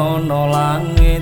ana langit.